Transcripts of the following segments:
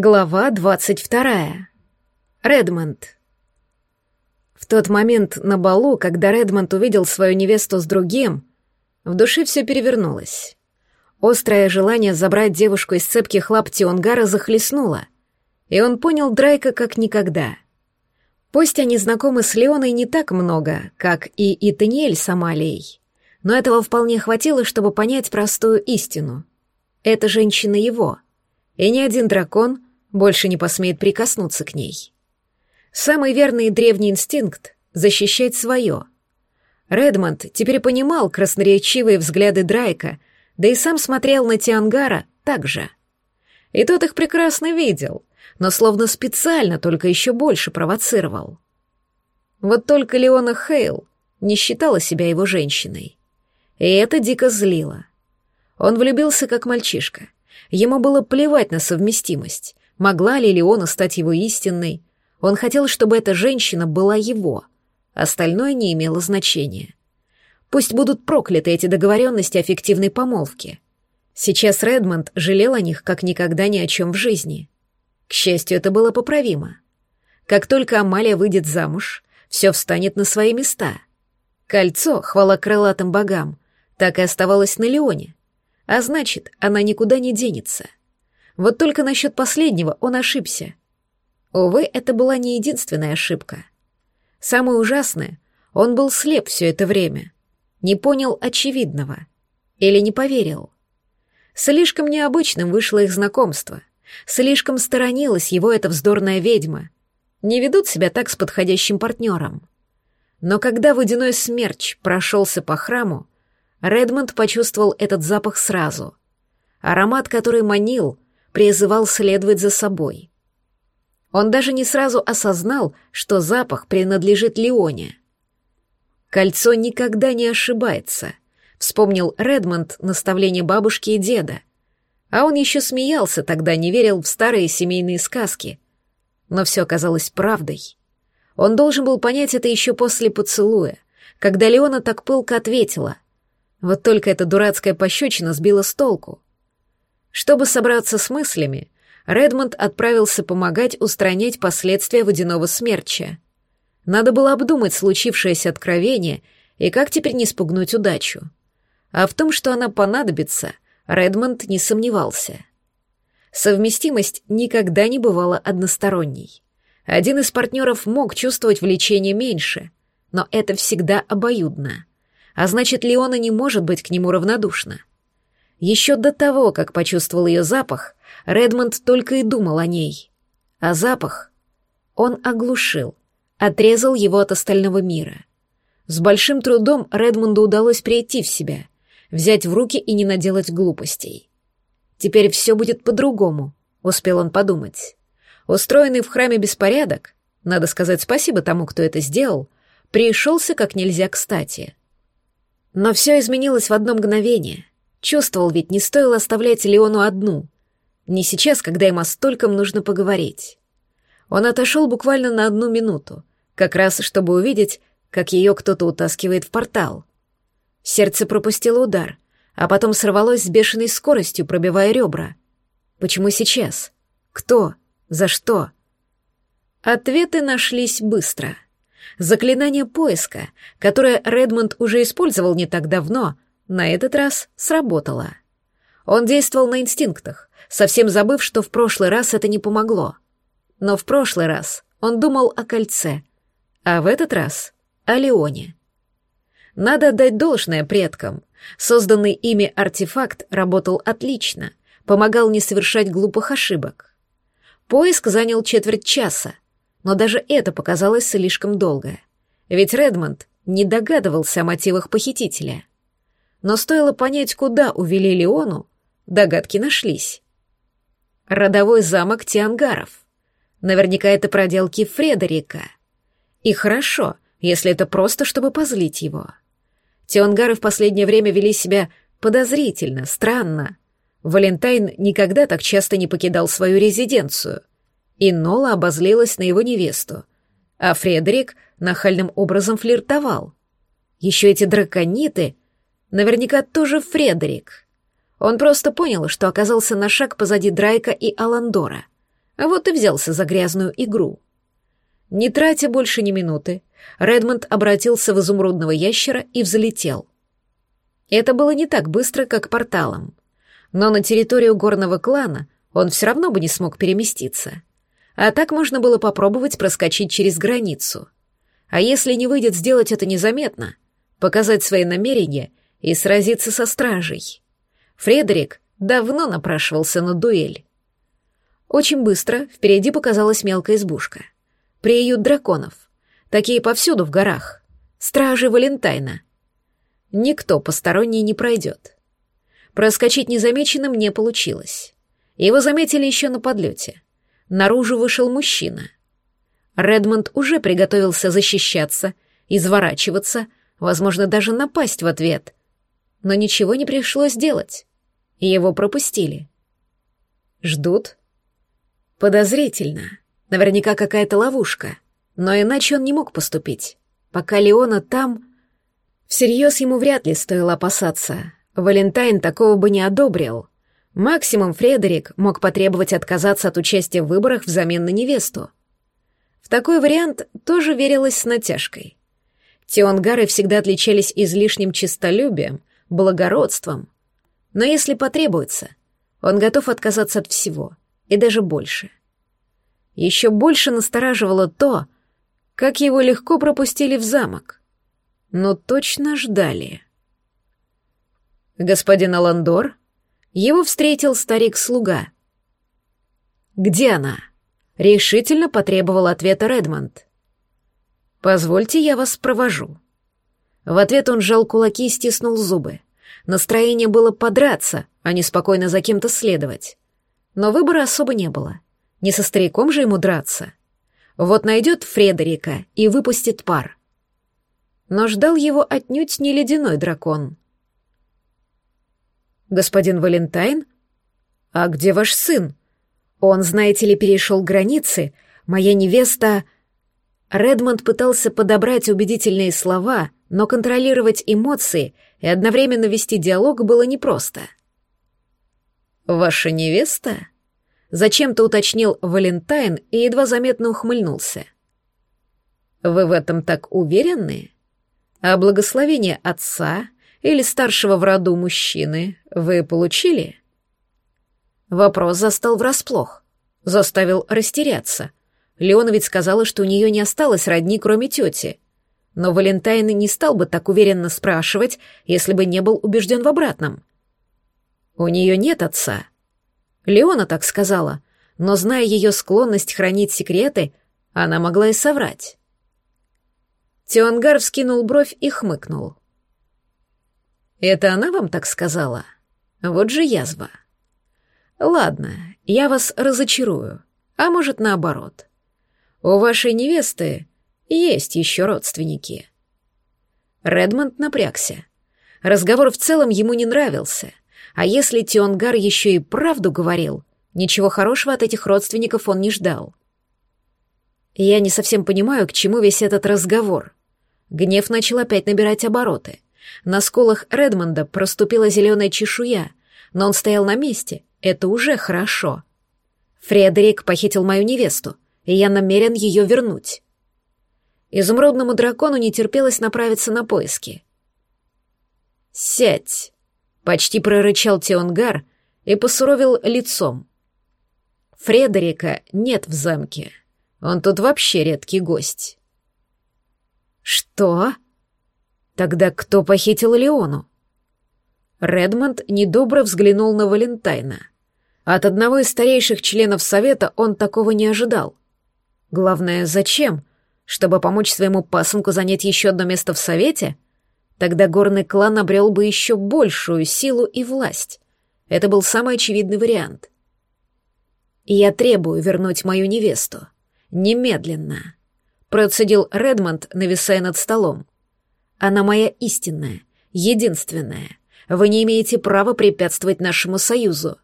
Глава двадцать вторая. Редмонд. В тот момент на балу, когда Редмонд увидел свою невесту с другим, в душе все перевернулось. Острое желание забрать девушку из цепких лап Тионгара захлестнуло, и он понял Драйка как никогда. Пусть они знакомы с Леоной не так много, как и Итаниэль с Амалией, но этого вполне хватило, чтобы понять простую истину. Эта женщина его — и ни один дракон больше не посмеет прикоснуться к ней. Самый верный древний инстинкт — защищать свое. Редмонд теперь понимал красноречивые взгляды Драйка, да и сам смотрел на Тиангара так же. И тот их прекрасно видел, но словно специально только еще больше провоцировал. Вот только Леона Хейл не считала себя его женщиной. И это дико злило. Он влюбился как мальчишка — Ему было плевать на совместимость. Могла ли Леона стать его истинной? Он хотел, чтобы эта женщина была его. Остальное не имело значения. Пусть будут прокляты эти договоренности о фиктивной помолвке. Сейчас Редмонд жалел о них как никогда ни о чем в жизни. К счастью, это было поправимо. Как только Амалия выйдет замуж, все встанет на свои места. Кольцо, хвала крылатым богам, так и оставалось на Леоне. А значит, она никуда не денется. Вот только насчет последнего он ошибся. Увы, это была не единственная ошибка. Самое ужасное, он был слеп все это время. Не понял очевидного. Или не поверил. Слишком необычным вышло их знакомство. Слишком сторонилась его эта вздорная ведьма. Не ведут себя так с подходящим партнером. Но когда водяной смерч прошелся по храму, Редмонд почувствовал этот запах сразу. Аромат, который манил, призывал следовать за собой. Он даже не сразу осознал, что запах принадлежит Леоне. «Кольцо никогда не ошибается», — вспомнил Редмонд наставление бабушки и деда. А он еще смеялся тогда, не верил в старые семейные сказки. Но все оказалось правдой. Он должен был понять это еще после поцелуя, когда Леона так пылко ответила — вот только эта дурацкая пощечина сбила с толку. Чтобы собраться с мыслями, Редмонд отправился помогать устранять последствия водяного смерча. Надо было обдумать случившееся откровение и как теперь не спугнуть удачу. А в том, что она понадобится, Редмонд не сомневался. Совместимость никогда не бывала односторонней. Один из партнеров мог чувствовать влечение меньше, но это всегда обоюдно а значит, Леона не может быть к нему равнодушна. Еще до того, как почувствовал ее запах, Редмонд только и думал о ней. А запах он оглушил, отрезал его от остального мира. С большим трудом Редмонду удалось прийти в себя, взять в руки и не наделать глупостей. Теперь все будет по-другому, успел он подумать. Устроенный в храме беспорядок, надо сказать спасибо тому, кто это сделал, пришелся как нельзя кстати. Но все изменилось в одно мгновение. Чувствовал ведь, не стоило оставлять Леону одну. Не сейчас, когда им о стольком нужно поговорить. Он отошел буквально на одну минуту, как раз чтобы увидеть, как ее кто-то утаскивает в портал. Сердце пропустило удар, а потом сорвалось с бешеной скоростью, пробивая ребра. Почему сейчас? Кто? За что? Ответы нашлись быстро — Заклинание поиска, которое Редмонд уже использовал не так давно, на этот раз сработало. Он действовал на инстинктах, совсем забыв, что в прошлый раз это не помогло. Но в прошлый раз он думал о кольце, а в этот раз — о Леоне. Надо отдать должное предкам. Созданный ими артефакт работал отлично, помогал не совершать глупых ошибок. Поиск занял четверть часа — но даже это показалось слишком долго. Ведь Редмонд не догадывался о мотивах похитителя. Но стоило понять, куда увели Леону, догадки нашлись. Родовой замок Тиангаров. Наверняка это проделки Фредерика. И хорошо, если это просто, чтобы позлить его. Тиангары в последнее время вели себя подозрительно, странно. Валентайн никогда так часто не покидал свою резиденцию и Нола обозлилась на его невесту, а Фредерик нахальным образом флиртовал. Еще эти дракониты, наверняка тоже Фредерик. Он просто понял, что оказался на шаг позади Драйка и Аландора, А вот и взялся за грязную игру. Не тратя больше ни минуты, Редмонд обратился в изумрудного ящера и взлетел. Это было не так быстро, как порталом. Но на территорию горного клана он все равно бы не смог переместиться. А так можно было попробовать проскочить через границу. А если не выйдет сделать это незаметно, показать свои намерения и сразиться со стражей. Фредерик давно напрашивался на дуэль. Очень быстро впереди показалась мелкая избушка. Приют драконов. Такие повсюду в горах. Стражи Валентайна. Никто посторонний не пройдет. Проскочить незамеченным не получилось. Его заметили еще на подлете. Наружу вышел мужчина. Редмонд уже приготовился защищаться, изворачиваться, возможно, даже напасть в ответ. Но ничего не пришлось делать. Его пропустили. Ждут? Подозрительно. Наверняка какая-то ловушка. Но иначе он не мог поступить. Пока Леона там... Всерьез ему вряд ли стоило опасаться. Валентайн такого бы не одобрил. Максимум Фредерик мог потребовать отказаться от участия в выборах взамен на невесту. В такой вариант тоже верилось с натяжкой. Теонгары всегда отличались излишним честолюбием, благородством. Но если потребуется, он готов отказаться от всего, и даже больше. Еще больше настораживало то, как его легко пропустили в замок. Но точно ждали. Господин Аландор, его встретил старик-слуга. «Где она?» — решительно потребовал ответа Редмонд. «Позвольте, я вас провожу». В ответ он сжал кулаки и стиснул зубы. Настроение было подраться, а не спокойно за кем-то следовать. Но выбора особо не было. Не со стариком же ему драться. Вот найдет Фредерика и выпустит пар. Но ждал его отнюдь не ледяной дракон. «Господин Валентайн? А где ваш сын? Он, знаете ли, перешел границы. Моя невеста...» Редмонд пытался подобрать убедительные слова, но контролировать эмоции и одновременно вести диалог было непросто. «Ваша невеста?» Зачем-то уточнил Валентайн и едва заметно ухмыльнулся. «Вы в этом так уверены? А благословение отца или старшего в роду мужчины вы получили?» Вопрос застал врасплох, заставил растеряться. Леона ведь сказала, что у нее не осталось родни, кроме тети. Но Валентайн не стал бы так уверенно спрашивать, если бы не был убежден в обратном. «У нее нет отца», Леона так сказала, но, зная ее склонность хранить секреты, она могла и соврать. Тионгар вскинул бровь и хмыкнул. «Это она вам так сказала? Вот же язва. Ладно, я вас разочарую, а может, наоборот. У вашей невесты есть еще родственники». Редмонд напрягся. Разговор в целом ему не нравился — а если Тионгар еще и правду говорил, ничего хорошего от этих родственников он не ждал. Я не совсем понимаю, к чему весь этот разговор. Гнев начал опять набирать обороты. На скулах Редмонда проступила зеленая чешуя, но он стоял на месте. Это уже хорошо. Фредерик похитил мою невесту, и я намерен ее вернуть. Изумрудному дракону не терпелось направиться на поиски. «Сядь!» Почти прорычал Теонгар и посуровил лицом. Фредерика нет в замке. Он тут вообще редкий гость. Что? Тогда кто похитил Леону? Редмонд недобро взглянул на Валентайна. От одного из старейших членов совета он такого не ожидал. Главное, зачем? Чтобы помочь своему пасынку занять еще одно место в совете — Тогда горный клан обрел бы еще большую силу и власть. Это был самый очевидный вариант. «Я требую вернуть мою невесту. Немедленно», — процедил Редмонд, нависая над столом. «Она моя истинная, единственная. Вы не имеете права препятствовать нашему союзу».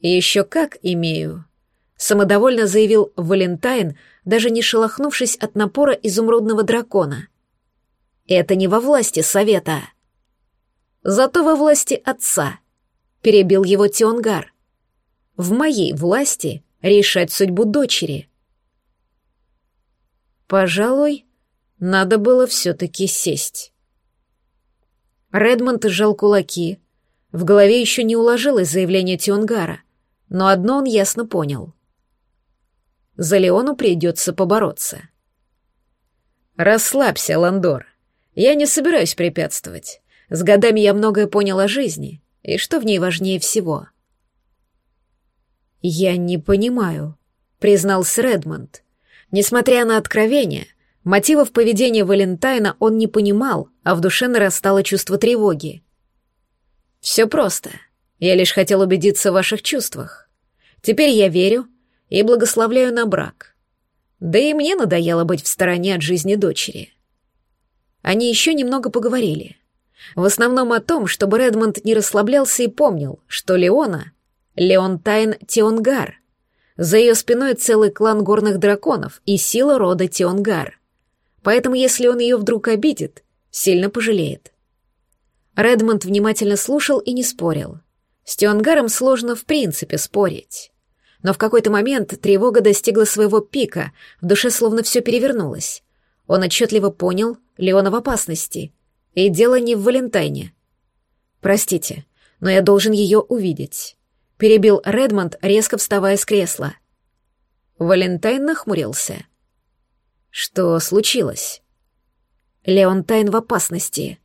«Еще как имею», — самодовольно заявил Валентайн, даже не шелохнувшись от напора изумрудного дракона — это не во власти совета. Зато во власти отца, перебил его Тионгар. В моей власти решать судьбу дочери. Пожалуй, надо было все-таки сесть. Редмонд сжал кулаки. В голове еще не уложилось заявление Тионгара, но одно он ясно понял. За Леону придется побороться. «Расслабься, Ландор. Я не собираюсь препятствовать. С годами я многое понял о жизни, и что в ней важнее всего». «Я не понимаю», — признался Редмонд. Несмотря на откровение, мотивов поведения Валентайна он не понимал, а в душе нарастало чувство тревоги. «Все просто. Я лишь хотел убедиться в ваших чувствах. Теперь я верю и благословляю на брак. Да и мне надоело быть в стороне от жизни дочери». Они еще немного поговорили. В основном о том, чтобы Редмонд не расслаблялся и помнил, что Леона — Леонтайн Теонгар — за ее спиной целый клан горных драконов и сила рода Тионгар. Поэтому если он ее вдруг обидит, сильно пожалеет. Редмонд внимательно слушал и не спорил. С Тионгаром сложно в принципе спорить. Но в какой-то момент тревога достигла своего пика, в душе словно все перевернулось. Он отчетливо понял, Леона в опасности. И дело не в Валентайне. «Простите, но я должен ее увидеть» перебил Редмонд, резко вставая с кресла. Валентайн нахмурился. Что случилось? Леонтайн в опасности.